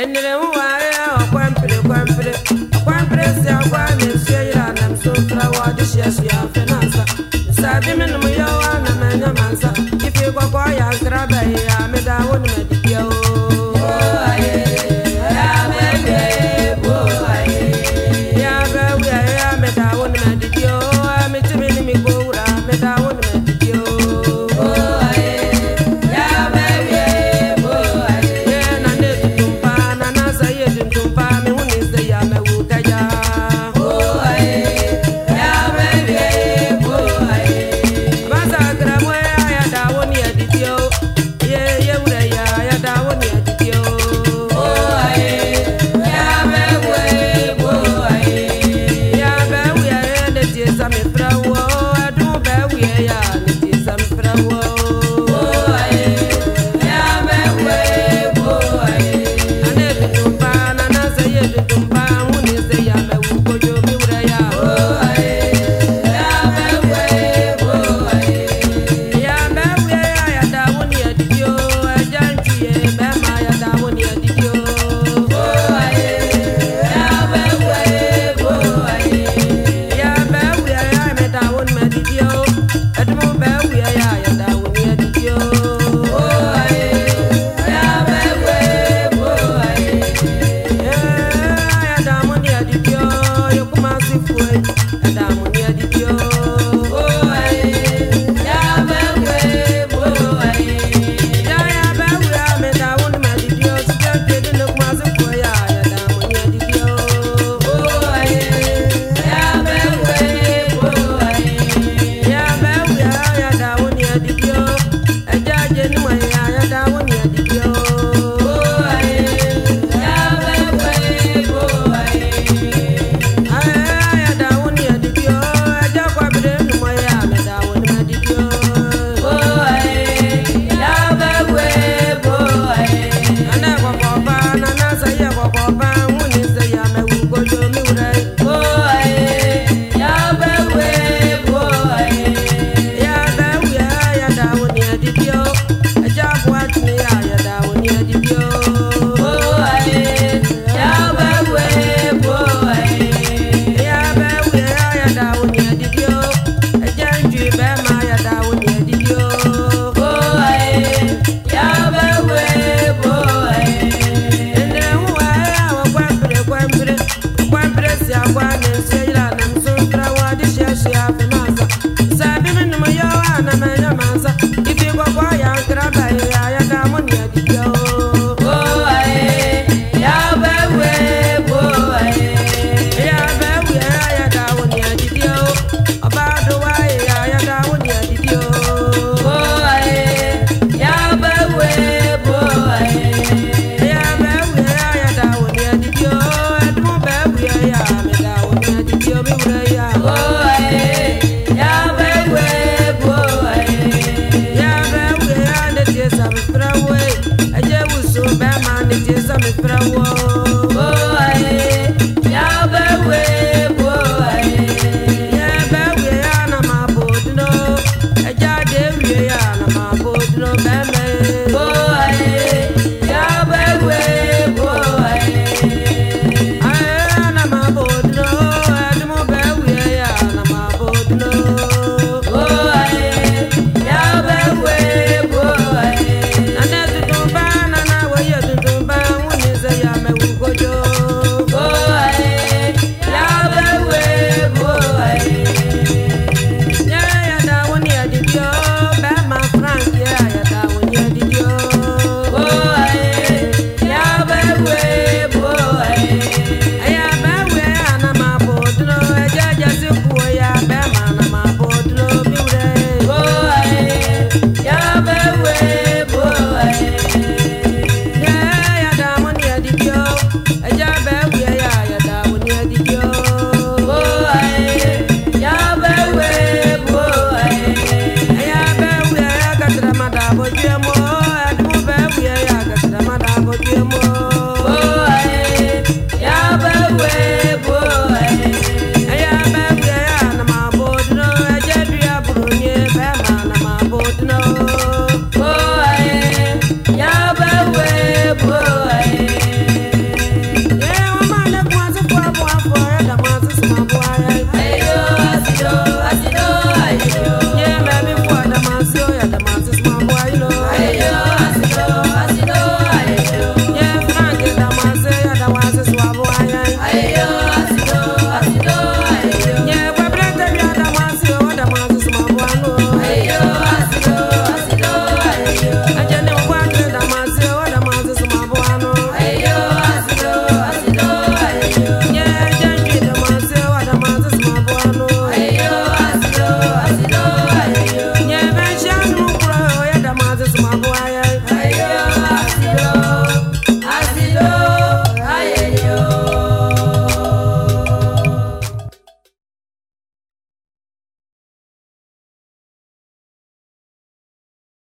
Enere nware ọkwampere kwampere ọkwampere si agwa na-esi yira na mso fra But I won't.